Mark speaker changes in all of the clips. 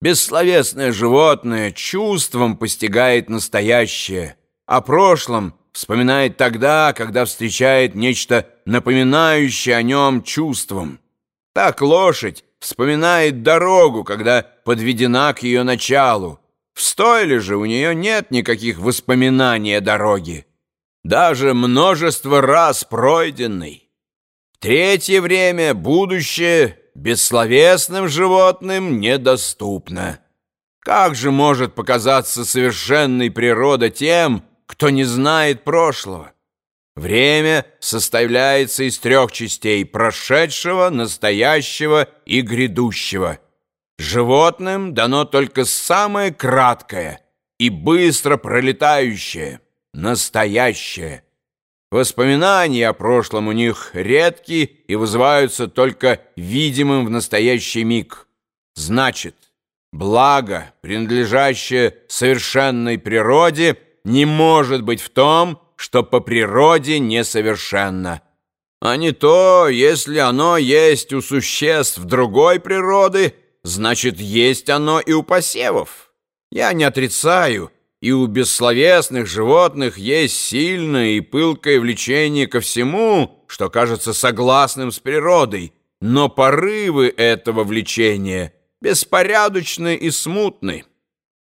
Speaker 1: Бессловесное животное чувством постигает настоящее, о прошлом вспоминает тогда, когда встречает нечто напоминающее о нем чувством. Так лошадь вспоминает дорогу, когда подведена к ее началу. В стойле же у нее нет никаких воспоминаний о дороге, даже множество раз пройденной. Третье время, будущее, бессловесным животным недоступно. Как же может показаться совершенной природа тем, кто не знает прошлого? Время составляется из трех частей – прошедшего, настоящего и грядущего. Животным дано только самое краткое и быстро пролетающее – настоящее – Воспоминания о прошлом у них редки и вызываются только видимым в настоящий миг. Значит, благо, принадлежащее совершенной природе, не может быть в том, что по природе несовершенно. А не то, если оно есть у существ другой природы, значит, есть оно и у посевов. Я не отрицаю, и у бессловесных животных есть сильное и пылкое влечение ко всему, что кажется согласным с природой, но порывы этого влечения беспорядочны и смутны.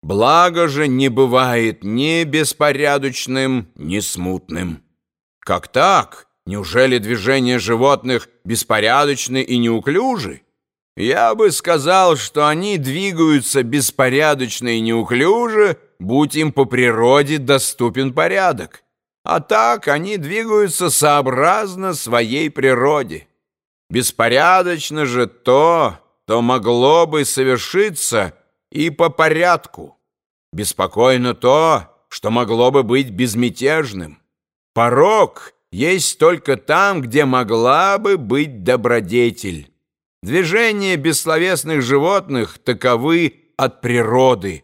Speaker 1: Благо же не бывает ни беспорядочным, ни смутным. Как так? Неужели движения животных беспорядочны и неуклюжи? Я бы сказал, что они двигаются беспорядочно и неуклюже, будь им по природе доступен порядок. А так они двигаются сообразно своей природе. Беспорядочно же то, то могло бы совершиться и по порядку. Беспокойно то, что могло бы быть безмятежным. Порог есть только там, где могла бы быть добродетель. Движения бессловесных животных таковы от природы.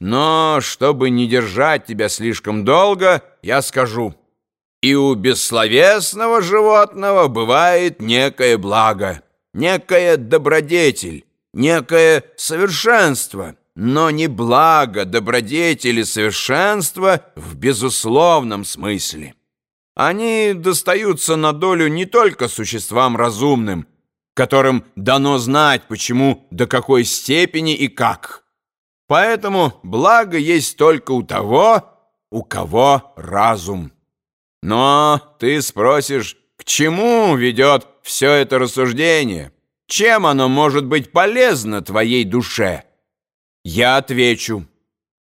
Speaker 1: Но, чтобы не держать тебя слишком долго, я скажу. И у бессловесного животного бывает некое благо, некая добродетель, некое совершенство, но не благо, добродетель и совершенство в безусловном смысле. Они достаются на долю не только существам разумным, которым дано знать, почему, до какой степени и как. Поэтому благо есть только у того, у кого разум. Но ты спросишь, к чему ведет все это рассуждение? Чем оно может быть полезно твоей душе? Я отвечу.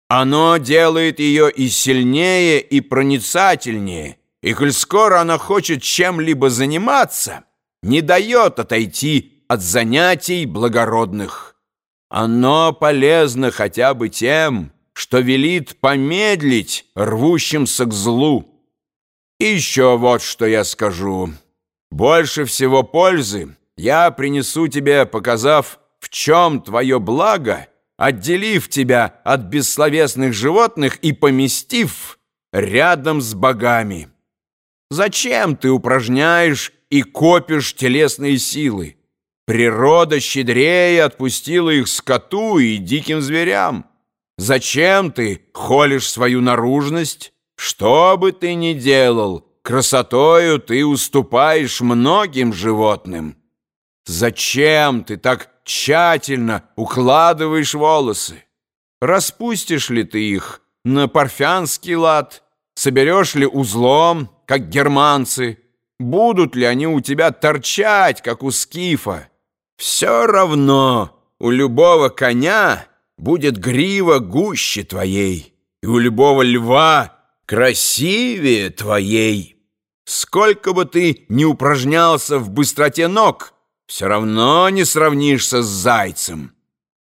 Speaker 1: Оно делает ее и сильнее, и проницательнее, и коль скоро она хочет чем-либо заниматься – не дает отойти от занятий благородных. Оно полезно хотя бы тем, что велит помедлить рвущимся к злу. И еще вот что я скажу. Больше всего пользы я принесу тебе, показав, в чем твое благо, отделив тебя от бессловесных животных и поместив рядом с богами. Зачем ты упражняешь и копишь телесные силы. Природа щедрее отпустила их скоту и диким зверям. Зачем ты холишь свою наружность? Что бы ты ни делал, красотою ты уступаешь многим животным. Зачем ты так тщательно укладываешь волосы? Распустишь ли ты их на парфянский лад? Соберешь ли узлом, как германцы? Будут ли они у тебя торчать, как у скифа? Все равно у любого коня будет грива гуще твоей, и у любого льва красивее твоей. Сколько бы ты ни упражнялся в быстроте ног, все равно не сравнишься с зайцем.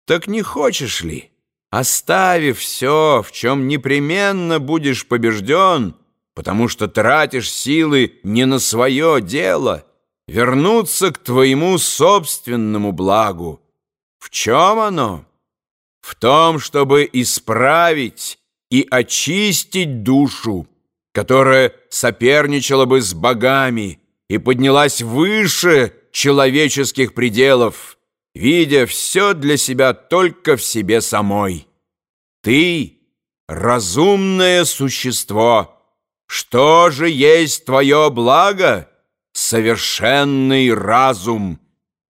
Speaker 1: Так не хочешь ли, оставив все, в чем непременно будешь побежден, потому что тратишь силы не на свое дело, вернуться к твоему собственному благу. В чем оно? В том, чтобы исправить и очистить душу, которая соперничала бы с богами и поднялась выше человеческих пределов, видя все для себя только в себе самой. Ты — разумное существо. Что же есть твое благо? Совершенный разум.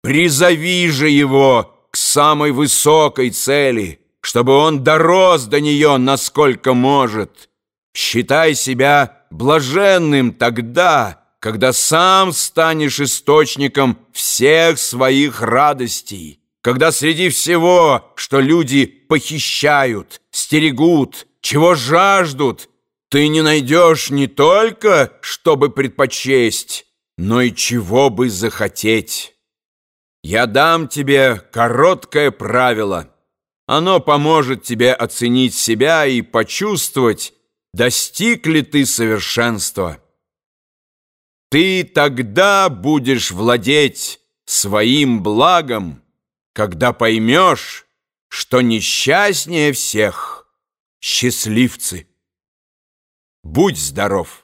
Speaker 1: Призови же его к самой высокой цели, чтобы он дорос до нее, насколько может. Считай себя блаженным тогда, когда сам станешь источником всех своих радостей, когда среди всего, что люди похищают, стерегут, чего жаждут, ты не найдешь не только, чтобы предпочесть, но и чего бы захотеть. Я дам тебе короткое правило. Оно поможет тебе оценить себя и почувствовать, достиг ли ты совершенства. Ты тогда будешь владеть своим благом, когда поймешь, что несчастнее всех счастливцы. Будь здоров!